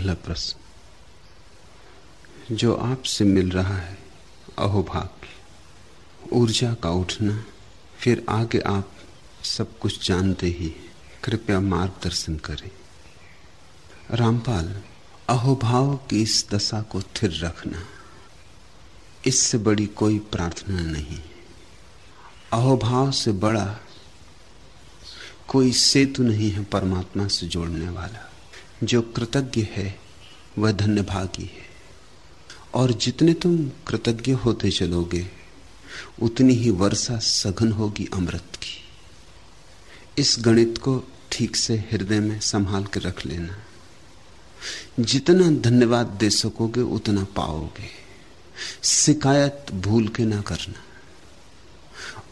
पहला प्रश्न, जो आपसे मिल रहा है अहोभाग्य ऊर्जा का उठना, फिर आगे आप सब कुछ जानते ही। कृपया मार्गदर्शन करें। रामपाल, अहोभाव की इस दशा को थिर रखना, इससे बड़ी कोई प्रार्थना नहीं। अहोभाव से बड़ा कोई सेतु नहीं है परमात्मा से जोड़ने वाला। जो कृतज्ञ है, वह धन्यभागी है। और जितने तुम कृतज्ञ होते चलोगे, उतनी ही वर्षा सघन होगी अमृत की। इस गणित को ठीक से हृदय में संभाल के रख लेना। जितना धन्यवाद दे सकोगे, उतना पाओगे। शिकायत भूल के ना करना।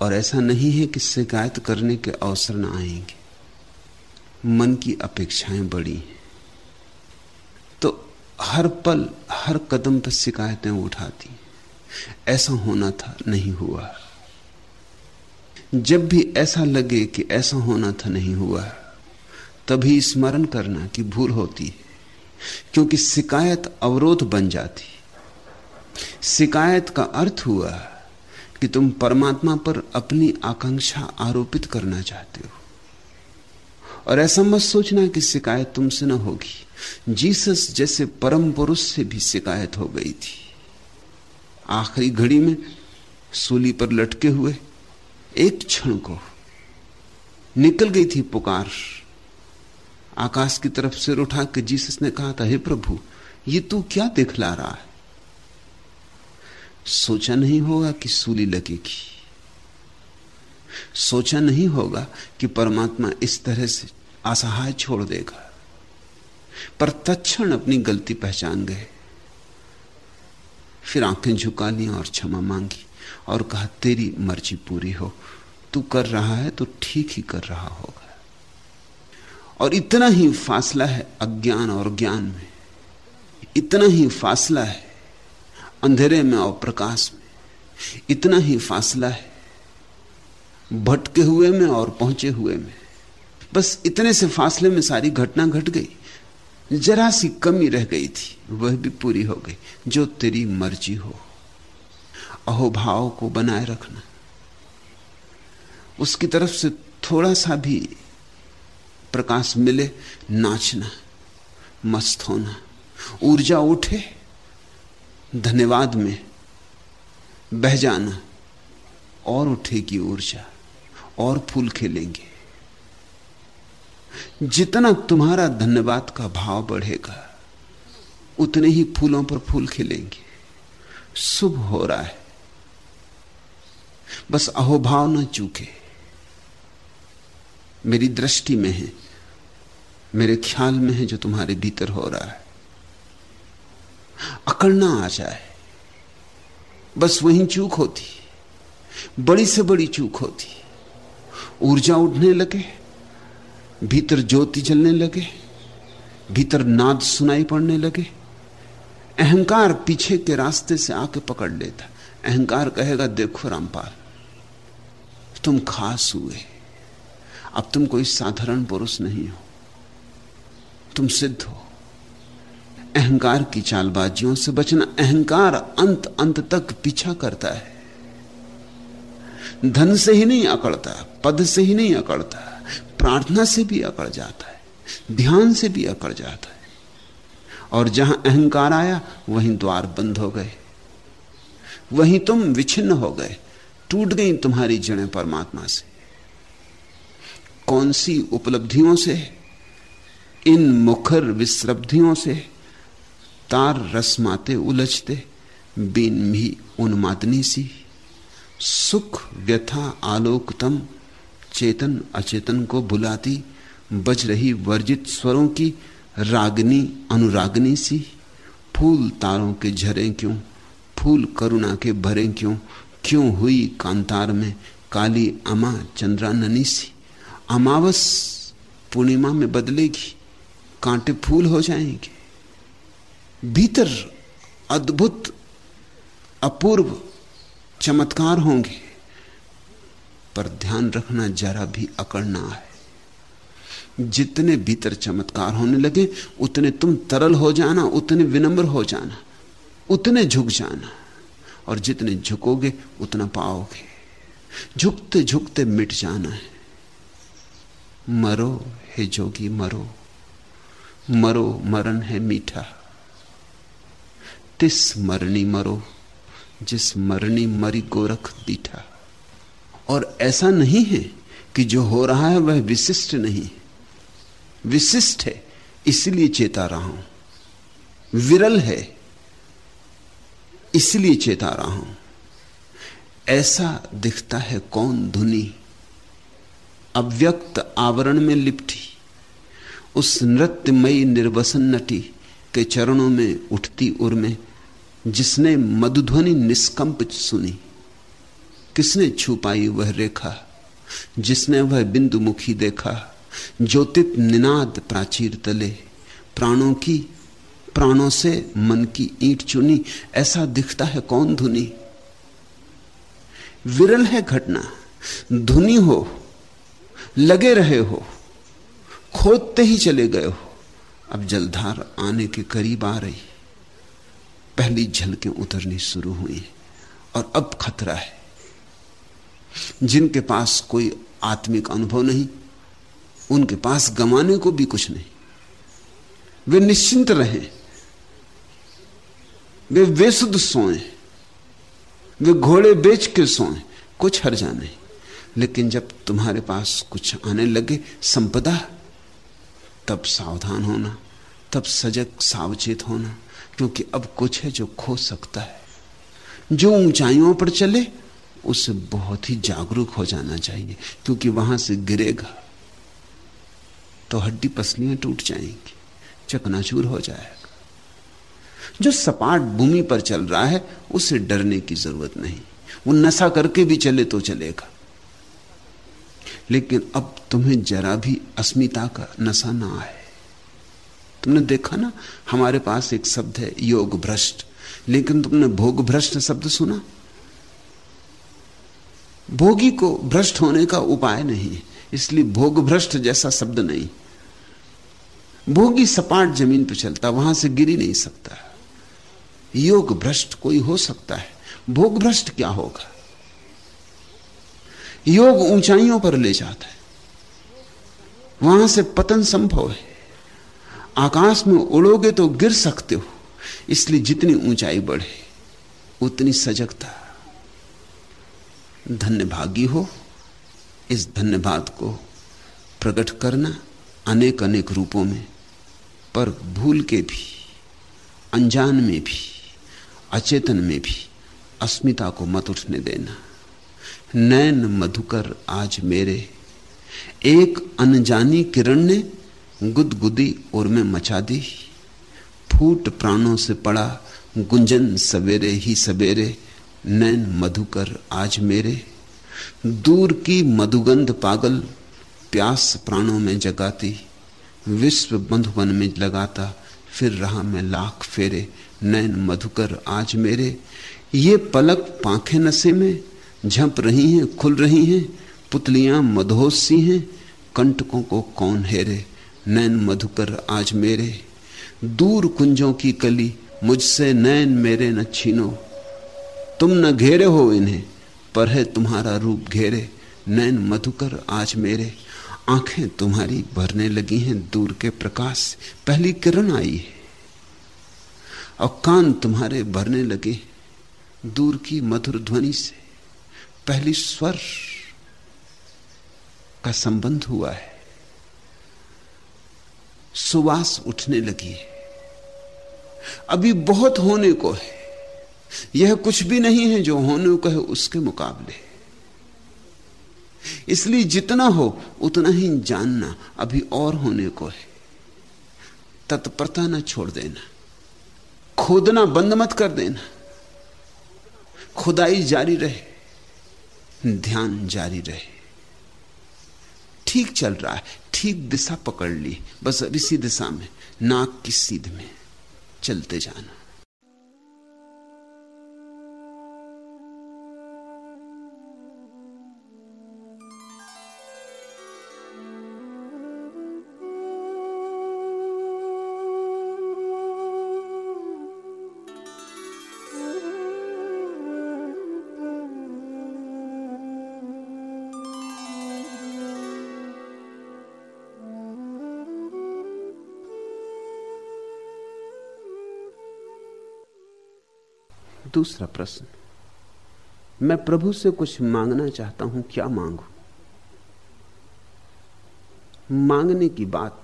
और ऐसा नहीं है कि शिकायत करने के अवसर ना आएँगे। मन की अपेक्षाएँ बड़ी हैं। हर पल, हर कदम पर शिकायतें उठाती। ऐसा होना था, नहीं हुआ। जब भी ऐसा लगे कि ऐसा होना था, नहीं हुआ, तभी स्मरण करना कि भूल होती है, क्योंकि शिकायत अवरोध बन जाती। शिकायत का अर्थ हुआ कि तुम परमात्मा पर अपनी आकांक्षा आरोपित करना चाहते हो। और ऐसा मत सोचना कि शिकायत तुमसे ना होगी। जीसस जैसे परम पुरुष से भी शिकायत हो गई थी। आखिरी घड़ी में सूली पर लटके हुए एक क्षण को निकल गई थी पुकार। आकाश की तरफ़ सिर उठा के जीसस ने कहा था हे प्रभु, ये तू क्या दिखला रहा है? सोचा नहीं होगा कि सूली लगेगी। सोचा नहीं होगा कि परमात्मा इस तरह से असहाय छोड़ देगा। पर तत्ण अपनी गलती पहचान गए। फिर आँखें झुका ली और क्षमा मांगी और कहा, तेरी मर्ज़ी पूरी हो। तू कर रहा है तो ठीक ही कर रहा होगा। और इतना ही फासला है अज्ञान और ज्ञान में। इतना ही फासला है अंधेरे में और प्रकाश में। इतना ही फासला है भटके हुए में और पहुँचे हुए में। बस इतने से फासले में सारी घटना घट गई। जरा सी कमी रह गई थी, वह भी पूरी हो गई। जो तेरी मर्ज़ी हो, अहोभाव को बनाए रखना। उसकी तरफ़ से थोड़ा सा भी प्रकाश मिले, नाचना, मस्त होना। ऊर्जा उठे, धन्यवाद में बह जाना, और उठेगी ऊर्जा, और फूल खिलेंगे। जितना तुम्हारा धन्यवाद का भाव बढ़ेगा, उतने ही फूलों पर फूल खिलेंगे। शुभ हो रहा है। बस अहोभाव न चूके। मेरी दृष्टि में है, मेरे ख्याल में है जो तुम्हारे भीतर हो रहा है। अकड़ना आ जाए। बस वही चूक होती। बड़ी से बड़ी चूक होती। ऊर्जा उठने लगे। भीतर ज्योति जलने लगे, भीतर नाद सुनाई पड़ने लगे। अहंकार पीछे के रास्ते से आके पकड़ लेता। अहंकार कहेगा, देखो रामपाल, तुम खास हुए। अब तुम कोई साधारण पुरुष नहीं हो। तुम सिद्ध हो। अहंकार की चालबाजियों से बचना, अहंकार अंत अंत तक पीछा करता है। धन से ही नहीं अकड़ता, पद से ही नहीं अकड़ता। प्रार्थना से भी अकड़ जाता है, ध्यान से भी अकड़ जाता है। और जहाँ अहंकार आया, वहीं द्वार बंद हो गए। वहीं तुम विच्छिन्न हो गए, टूट गई तुम्हारी जड़ें परमात्मा से। कौन सी उपलब्धियों से? इन मुखर विश्रब्धियों से। तार रसमाते उलझते, बिन भी उन्मादनी सी। सुख व्यथा आलोकतम चेतन अचेतन को बुलाती, बज रही वर्जित स्वरों की रागनी, अनुरागनी सी। फूल तारों के झरे क्यों? फूल करुणा के भरे क्यों? क्यों हुई कांतार में काली अमा चंद्राननी सी? अमावस पूर्णिमा में बदलेगी, कांटे फूल हो जाएँगे। भीतर अद्भुत, अपूर्व, चमत्कार होंगे। पर ध्यान रखना जरा भी अकड़ना है। जितने भीतर चमत्कार होने लगे, उतने तुम तरल हो जाना, उतने विनम्र हो जाना, उतने झुक जाना, और जितने झुकोगे, उतना पाओगे। झुकते झुकते मिट जाना है। मरो हे जोगी, मरो। मरो, मरण है मीठा। तिस मरनी मरो, जिस मरनी मरी गोरख दीठा। और ऐसा नहीं है कि जो हो रहा है वह विशिष्ट नहीं विशिष्ट है, इसलिए चेता रहा हूँ। विरल है, इसलिए चेता रहा हूँ। ऐसा दिखता है कौन धुनी। अव्यक्त आवरण में लिपटी। उस नृत्यमयी निर्वसन नटी के चरणों में उठती उर्मे, जिसने मधुध्वनि निष्कंप सुनी। किसने छुपाई वह रेखा? जिसने वह बिंदु मुखी देखा? ज्योतित निनाद प्राचीर तले। प्राणों की, प्राणों से मन की ईंट चुनी। ऐसा दिखता है कौन धुनी? विरल है घटना। धुनी हो, लगे रहे हो। खोदते ही चले गए हो। अब जलधार आने के करीब आ रही। पहली झलकें उतरनी शुरू हुई और अब खतरा है। जिनके पास कोई आत्मिक अनुभव नहीं, उनके पास गमाने को भी कुछ नहीं। वे निश्चिंत रहें, वे बेसुद सोए, वे घोड़े बेच के सोए, कुछ हर्जा नहीं। लेकिन जब तुम्हारे पास कुछ आने लगे संपदा, तब सावधान होना, तब सजग सावचेत होना, क्योंकि अब कुछ है जो खो सकता है। जो ऊंचाइयों पर चले उससे बहुत ही जागरूक हो जाना चाहिए, क्योंकि वहाँ से गिरेगा तो हड्डी पसलियाँ टूट जाएँगी, चकनाचूर हो जाएगा। जो सपाट भूमि पर चल रहा है, उसे डरने की ज़रूरत नहीं। वो नशा करके भी चले तो चलेगा। लेकिन अब तुम्हें जरा भी अस्मिता का नशा ना आए। तुमने देखा ना, हमारे पास एक शब्द है योग भ्रष्ट लेकिन तुमने भोग भ्रष्ट शब्द सुना? भोगी को भ्रष्ट होने का उपाय नहीं है इसलिए भोग भ्रष्ट जैसा शब्द नहीं। भोगी सपाट ज़मीन पर चलता, वहाँ से गिरी नहीं सकता। योग भ्रष्ट कोई हो सकता है। भोग भ्रष्ट क्या होगा? योग ऊंचाइयों पर ले जाता है। वहाँ से पतन संभव है। आकाश में उड़ोगे तो गिर सकते हो, इसलिए जितनी ऊंचाई बढ़े, उतनी सजगता। धन्यभागी हो। इस धन्यवाद को प्रकट करना अनेक अनेक रूपों में, पर भूल के भी, अनजान में भी, अचेतन में भी अस्मिता को मत उठने देना। नैन मधुकर आज मेरे, एक अनजानी किरण ने गुदगुदी और में मचा दी। फूट प्राणों से पड़ा गुंजन सवेरे ही सवेरे नैन मधुकर आज मेरे। दूर की मधुगंध पागल प्यास प्राणों में जगाती। विश्व बंधुवन में लगाता, फिर रहा मैं लाख फेरे। नैन मधुकर आज मेरे। ये पलक पाखे नशे में, झंप रही हैं, खुल रही हैं, पुतलियाँ मधोस सी हैं, कंटकों को कौन हेरे। नैन मधुकर आज मेरे। दूर कुंजों की कली, मुझसे नैन मेरे न छीनो। तुम न घेरे हो इन्हें, पर है तुम्हारा रूप घेरे। नैन मधुकर आज मेरे। आँखें तुम्हारी भरने लगी हैं दूर के प्रकाश। पहली किरण आई है। और कान तुम्हारे भरने लगे दूर की मधुर ध्वनि से। पहली स्वर का संबंध हुआ है। सुवास उठने लगी है। अभी बहुत होने को है। यह कुछ भी नहीं है जो होने को है उसके मुकाबले। इसलिए जितना हो, उतना ही जानना अभी और होने को है। तत्परता न छोड़ देना। खोदना बंद मत कर देना। खुदाई जारी रहे, ध्यान जारी रहे। ठीक चल रहा है, ठीक दिशा पकड़ ली। बस अब इसी दिशा में नाक की सीध में चलते जाना। दूसरा प्रश्न। मैं प्रभु से कुछ मांगना चाहता हूँ, क्या मांगू? मांगने की बात,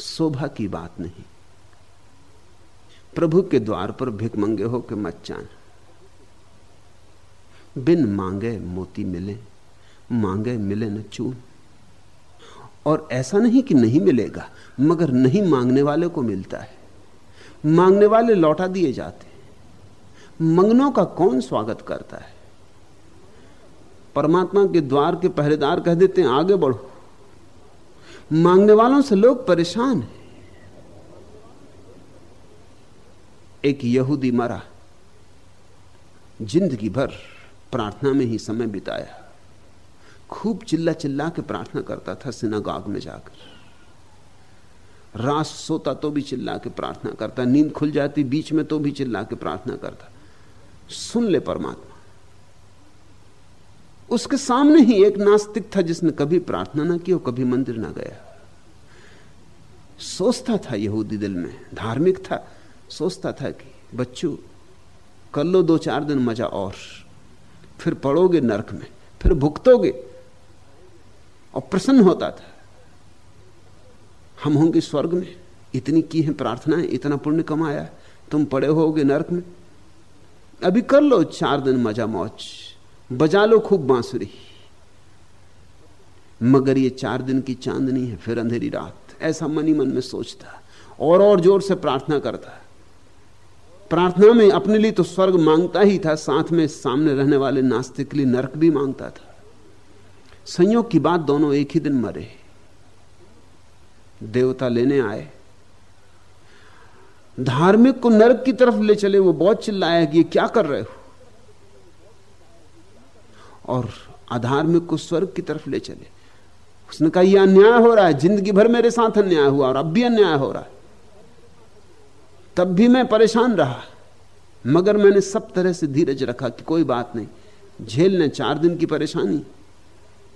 शोभा की बात नहीं। प्रभु के द्वार पर भिक मंगे हो के मत जाना। बिन मांगे मोती मिले, मांगे मिले न चून। और ऐसा नहीं कि नहीं मिलेगा, मगर नहीं मांगने वाले को मिलता है। मांगने वाले लौटा दिए जाते मंगनों का कौन स्वागत करता है? परमात्मा के द्वार के पहरेदार कह देते हैं, आगे बढ़ो। मांगने वालों से लोग परेशान हैं। एक यहूदी मरा। ज़िंदगी भर प्रार्थना में ही समय बिताया। खूब चिल्ला चिल्ला के प्रार्थना करता था सिनागाग में जाकर। रात सोता तो भी चिल्ला के प्रार्थना करता, नींद खुल जाती, बीच में तो भी चिल्ला के प्रार्थना करता। सुन ले परमात्मा। उसके सामने ही एक नास्तिक था जिसने कभी प्रार्थना ना की और कभी मंदिर ना गया। सोचता था यहूदी दिल में, धार्मिक था, सोचता था कि, बच्चों, कर लो दो चार दिन मज़ा और, फिर पड़ोगे नरक में, फिर भुगतोगे। और प्रसन्न होता था। हम होंगे स्वर्ग में। इतनी की है प्रार्थनाएँ, इतना पुण्य कमाया तुम पड़े होगे नरक में। अभी कर लो चार दिन मज़ा मौज। बजा लो खूब बांसुरी। मगर ये चार दिन की चांदनी है फिर अंधेरी रात। ऐसा मन ही मन में सोचता, और और ज़ोर से प्रार्थना करता। प्रार्थना में अपने लिए तो स्वर्ग माँगता ही था, साथ में सामने रहने वाले नास्तिक के लिए नरक भी माँगता था। संयोग की बात दोनों एक ही दिन मरे। देवता लेने आए। धार्मिक को नरक की तरफ़ ले चले, वो बहुत चिल्लाया कि ये क्या कर रहे हो? और अधार्मिक को स्वर्ग की तरफ़ ले चले। उसने कहा, यह अन्याय हो रहा है, ज़िंदगी भर मेरे साथ अन्याय हुआ और अब भी अन्याय हो रहा है। तब भी मैं परेशान रहा, मगर मैंने सब तरह से धीरज रखा कि कोई बात नहीं, झेलने चार दिन की परेशानी,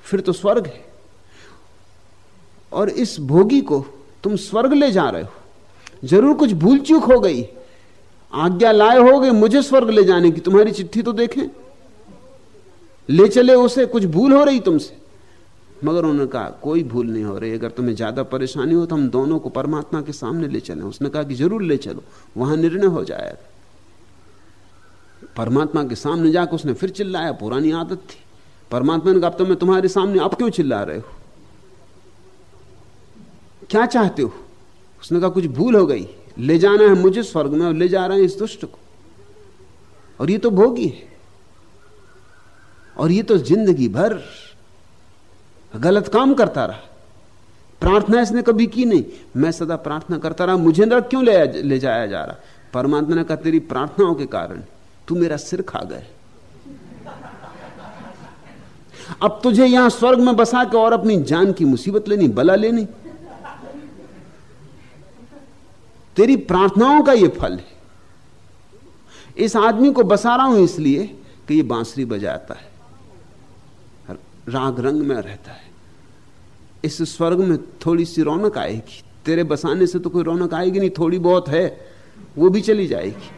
फिर तो स्वर्ग है। और इस भोगी को तुम स्वर्ग ले जा रहे हो। ज़रूर कुछ भूल चूक हो गई। आज्ञा लाए हो गए, मुझे स्वर्ग ले जाने की। तुम्हारी चिट्ठी तो देखें। ले चले उसे, कुछ भूल हो रही तुमसे। मगर उन्होंने कहा, कोई भूल नहीं हो रही। अगर तुम्हें ज़्यादा परेशानी हो तो हम दोनों को परमात्मा के सामने ले चले। उसने कहा कि ज़रूर ले चलो, वहाँ निर्णय हो जाएगा। परमात्मा के सामने जाकर उसने फिर चिल्लाया, पुरानी आदत थी। परमात्मा ने कहा तो मैं तुम्हारे सामने अब क्यों चिल्ला रहे हो? क्या चाहते हो? उसने कहा कुछ भूल हो गई। ले जाना है मुझे स्वर्ग में और ले जा रहे हैं इस दुष्ट को। और ये तो भोगी है। और ये तो ज़िंदगी भर गलत काम करता रहा। प्रार्थना इसने कभी की नहीं। मैं सदा प्रार्थना करता रहा मुझे नरक क्यों ले, ले जाया जा रहा? परमात्मा ने कहा तेरी प्रार्थनाओं के कारण तू मेरा सिर खा गए। अब तुझे यहाँ स्वर्ग में बसा के और अपनी जान की मुसीबत लेनी बला लेनी। तेरी प्रार्थनाओं का यह फल है। इस आदमी को बसा रहा हूँ इसलिए कि यह बांसुरी बजाता है। राग रंग में रहता है। इस स्वर्ग में थोड़ी सी रौनक आएगी। तेरे बसाने से तो कोई रौनक आएगी नहीं, थोड़ी बहुत है, वो भी चली जाएगी।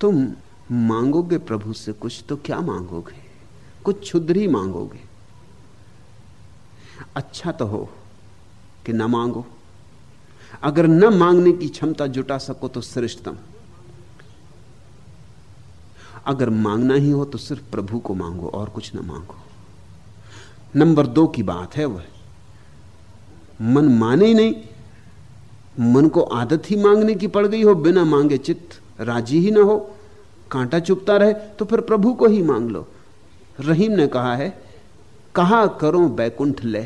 तुम मांगोगे प्रभु से कुछ तो क्या मांगोगे? कुछ क्षुद्र ही मांगोगे। अच्छा तो हो कि ना मांगो। अगर न मांगने की क्षमता जुटा सको तो श्रेष्ठतम। अगर मांगना ही हो तो सिर्फ़ प्रभु को मांगो, और कुछ ना मांगो। नंबर दो की बात है वह, मन माने ही नहीं, मन को आदत ही मांगने की पड़ गई हो, बिना मांगे चित्त राज़ी ही ना हो, कांटा चुपता रहे तो फिर प्रभु को ही मांग लो। रहीम ने कहा है, कहा करो बैकुंठ ले,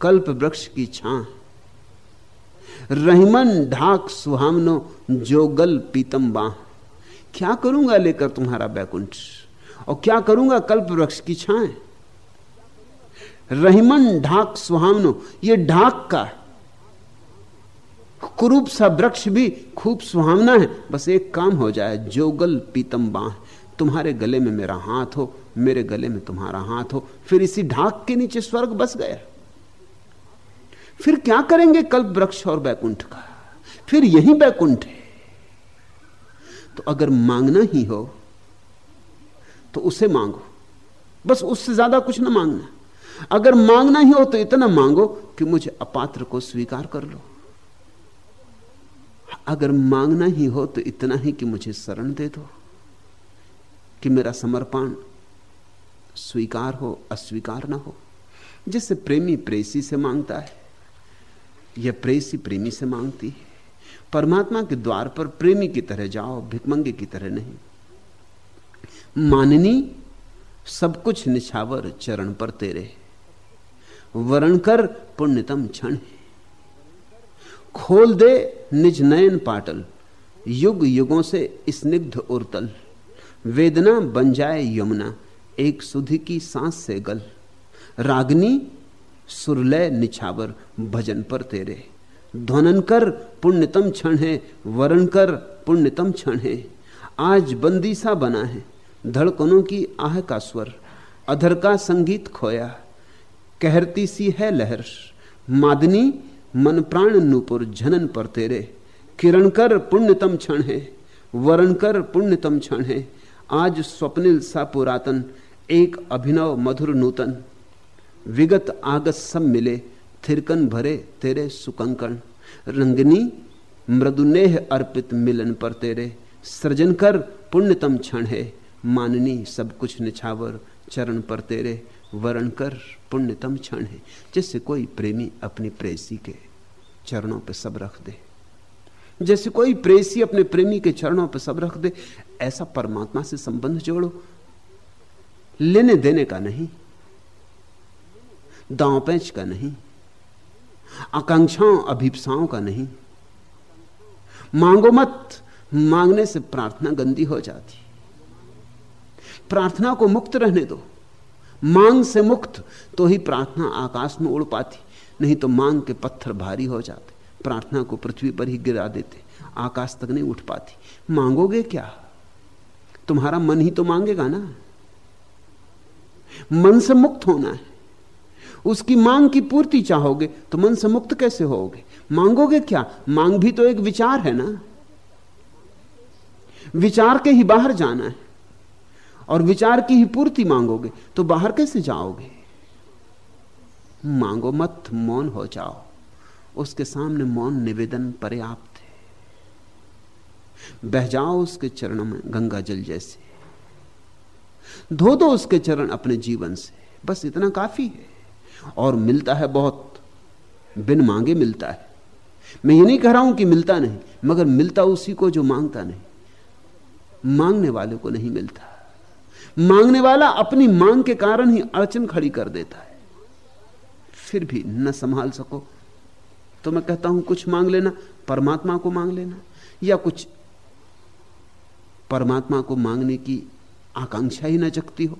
कल्प वृक्ष की छा रहीमन ढाक सुहामनो जोगल पीतम बाह क्या करूँगा लेकर तुम्हारा बैकुंठ? और क्या करूँगा कल्प वृक्ष की छाए? रहीमन ढाक सुहामनो ये ढाक का कुरूप सा वृक्ष भी खूब सुहावना है। बस एक काम हो जाए, जोगल पीतम बाह तुम्हारे गले में मेरा हाथ हो, मेरे गले में तुम्हारा हाथ हो, फिर इसी ढाक के नीचे स्वर्ग बस गया। फिर क्या करेंगे कल्प वृक्ष और बैकुंठ का? फिर यही बैकुंठ है। तो अगर मांगना ही हो तो उसे मांगो। बस उससे ज़्यादा कुछ ना मांगना। अगर मांगना ही हो तो इतना मांगो कि मुझे अपात्र को स्वीकार कर लो। अगर मांगना ही हो तो इतना ही कि मुझे शरण दे दो। कि मेरा समर्पण स्वीकार हो, अस्वीकार ना हो। जिससे प्रेमी प्रेसी से माँगता है। या प्रेसी प्रेमी से मांगती है। परमात्मा के द्वार पर प्रेमी की तरह जाओ भिकमंगे की तरह नहीं। माननी, सब कुछ निछावर चरण पर तेरे वरण कर पुण्यतम क्षण खोल दे निज नयन पाटल, युग युगों से स्निग्ध उर्तल वेदना बन जाए यमुना, एक सुधि की सांस से गल। रागनी सुरलय निछावर भजन पर तेरे। ध्वनन कर, पुण्यतम क्षण है। वरण कर, पुण्यतम क्षण है। आज बंदी सा बना है। धड़कनों की आह का स्वर। अधर का संगीत खोया। कहरती सी है लहर। मादनी, मन प्राण नूपुर झनन पर तेरे। किरण कर, पुण्यतम क्षण है। वरण कर, पुण्यतम क्षण है। आज स्वप्निल सा पुरातन। एक अभिनव मधुर नूतन। विगत आगत सब मिले, थिरकन भरे तेरे सुकंकण। रंगनी, मृदुनेह अर्पित मिलन पर तेरे। सृजन कर पुण्यतम क्षण है, माननी सब कुछ निछावर चरण पर तेरे। वरण कर पुण्यतम क्षण है, जैसे कोई प्रेमी अपनी प्रेसी के चरणों पर सब रख दे। जैसे कोई प्रेसी अपने प्रेमी के चरणों पर सब रख दे, ऐसा परमात्मा से संबंध जोड़ो। लेने देने का नहीं दांव पैंच का नहीं, आकांक्षाओं, अभिप्साओं का नहीं। मांगो मत, मांगने से प्रार्थना गंदी हो जाती। प्रार्थना को मुक्त रहने दो। मांग से मुक्त तो ही प्रार्थना आकाश में उड़ पाती, नहीं तो मांग के पत्थर भारी हो जाते। प्रार्थना को पृथ्वी पर ही गिरा देते, आकाश तक नहीं उठ पाती। मांगोगे क्या? तुम्हारा मन ही तो मांगेगा ना। मन से मुक्त होना है। उसकी मांग की पूर्ति चाहोगे तो मन से मुक्त कैसे होगे? मांगोगे क्या? मांग भी तो एक विचार है ना? विचार के ही बाहर जाना है। और विचार की ही पूर्ति मांगोगे तो बाहर कैसे जाओगे? मांगो मत, मौन हो जाओ। उसके सामने मौन निवेदन पर्याप्त है। बह जाओ उसके चरणों में, गंगा जल जैसे। धो दो उसके चरण अपने जीवन से। बस इतना काफ़ी है। और मिलता है बहुत। बिन मांगे मिलता है। मैं ये नहीं कह रहा हूँ कि मिलता नहीं, मगर मिलता उसी को जो माँगता नहीं। मांगने वाले को नहीं मिलता। मांगने वाला अपनी मांग के कारण ही अड़चन खड़ी कर देता है। फिर भी न संभाल सको। तो मैं कहता हूँ, कुछ मांग लेना, परमात्मा को मांग लेना, या कुछ परमात्मा को मांगने की आकांक्षा ही न जगती हो।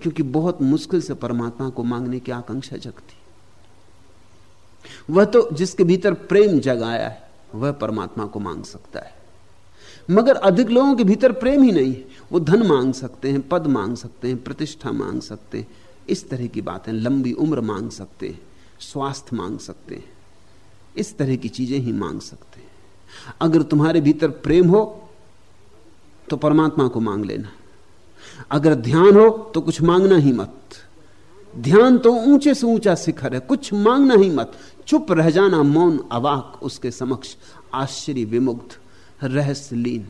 क्योंकि बहुत मुश्किल से परमात्मा को मांगने की आकांक्षा जगती। वह तो जिसके भीतर प्रेम जगाया है, वह परमात्मा को मांग सकता है। मगर अधिक लोगों के भीतर प्रेम ही नहीं है वो धन मांग सकते हैं, पद मांग सकते हैं, प्रतिष्ठा मांग सकते हैं, इस तरह की बातें, लंबी उम्र मांग सकते हैं, स्वास्थ्य मांग सकते हैं, इस तरह की चीज़ें ही मांग सकते हैं। अगर तुम्हारे भीतर प्रेम हो तो परमात्मा को मांग लेना। अगर ध्यान हो तो कुछ मांगना ही मत। ध्यान तो ऊँचे से ऊँचा शिखर है, कुछ मांगना ही मत। चुप रह जाना मौन अवाक उसके समक्ष, आश्चर्य विमुग्ध, रहस्यलीन,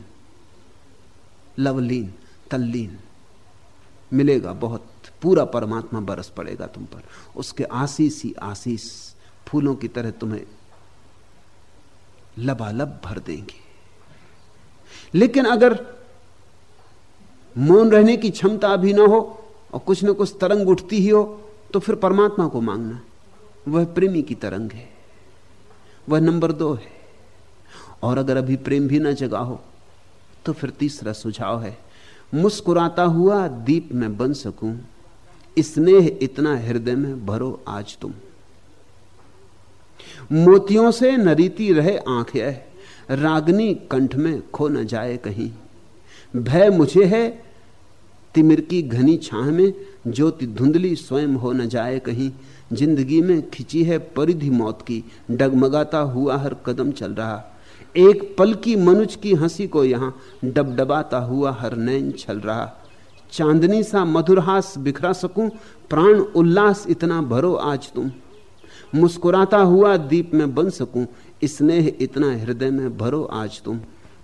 लवलीन, तल्लीन। मिलेगा बहुत, पूरा परमात्मा बरस पड़ेगा तुम पर। उसके आशीष ही आशीष, फूलों की तरह तुम्हें लबालब भर देंगे। लेकिन अगर मौन रहने की क्षमता भी ना हो और कुछ ना कुछ तरंग उठती ही हो तो फिर परमात्मा को मांगना। वह प्रेमी की तरंग है। वह नंबर दो है। और अगर अभी प्रेम भी ना जगा हो तो फिर तीसरा सुझाव है। मुस्कुराता हुआ दीप में बन सकूँ। स्नेह इतना हृदय में भरो आज तुम। मोतियों से नरीती रहे आँखें। रागनी कंठ में खो न जाए कहीं। भय मुझे है तिमिर की घनी छाह में ज्योति धुंधली स्वयं हो न जाए कहीं। ज़िंदगी में खिंची है परिधि मौत की, डगमगाता हुआ हर कदम चल रहा। एक पल की मनुज की हँसी को यहाँ डबडबाता हुआ हर नैन छल रहा। चांदनी सा मधुरहास बिखरा सकूँ, प्राण उल्लास इतना भरो आज तुम। मुस्कुराता हुआ दीप में बन सकूँ, स्नेह इतना हृदय में भरो आज तुम।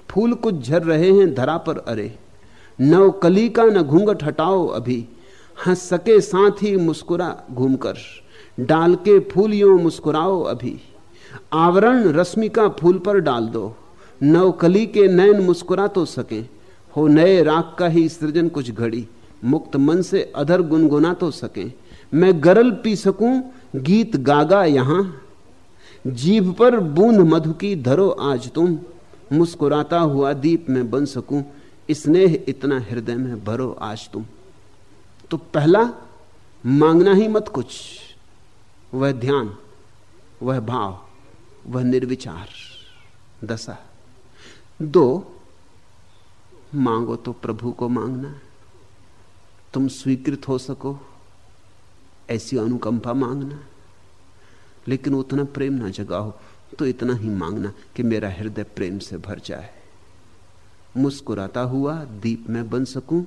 फूल कुछ झर रहे हैं धरा पर अरे। नव कली का न घूंघट हटाओ अभी। हंस सके साथ ही मुस्कुरा घूमकर। डाल के फूलियों मुस्कुराओ अभी। आवरण रश्मि का फूल पर डाल दो। नवकली के नयन मुस्कुरा तो सके। हो नए राग का ही सृजन कुछ घड़ी। मुक्त मन से अधर गुनगुना तो सके। मैं गरल पी सकूँ गीत गागा यहाँ। जीभ पर बूंद मधु की धरो आज तुम। मुस्कुराता हुआ दीप में बन सकूँ। स्नेह इतना हृदय में भरो आज तुम। तो पहला, मांगना ही मत कुछ। वह ध्यान, वह भाव, वह निर्विचार। दशा। दो, मांगो तो प्रभु को मांगना तुम स्वीकृत हो सको, ऐसी अनुकंपा मांगना लेकिन उतना प्रेम ना जगाओ तो इतना ही मांगना कि मेरा हृदय प्रेम से भर जाए। मुस्कुराता हुआ, दीप में बन सकूँ?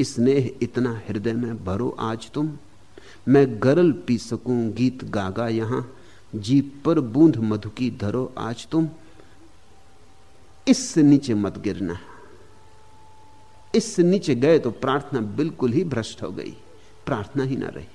स्नेह इतना हृदय में भरो आज तुम। मैं गरल पी सकूँ गीत गागा यहाँ। जीप पर बूंद मधु की धरो आज तुम। इससे नीचे मत गिरना। इससे नीचे गए तो प्रार्थना बिल्कुल ही भ्रष्ट हो गई। प्रार्थना ही ना रही।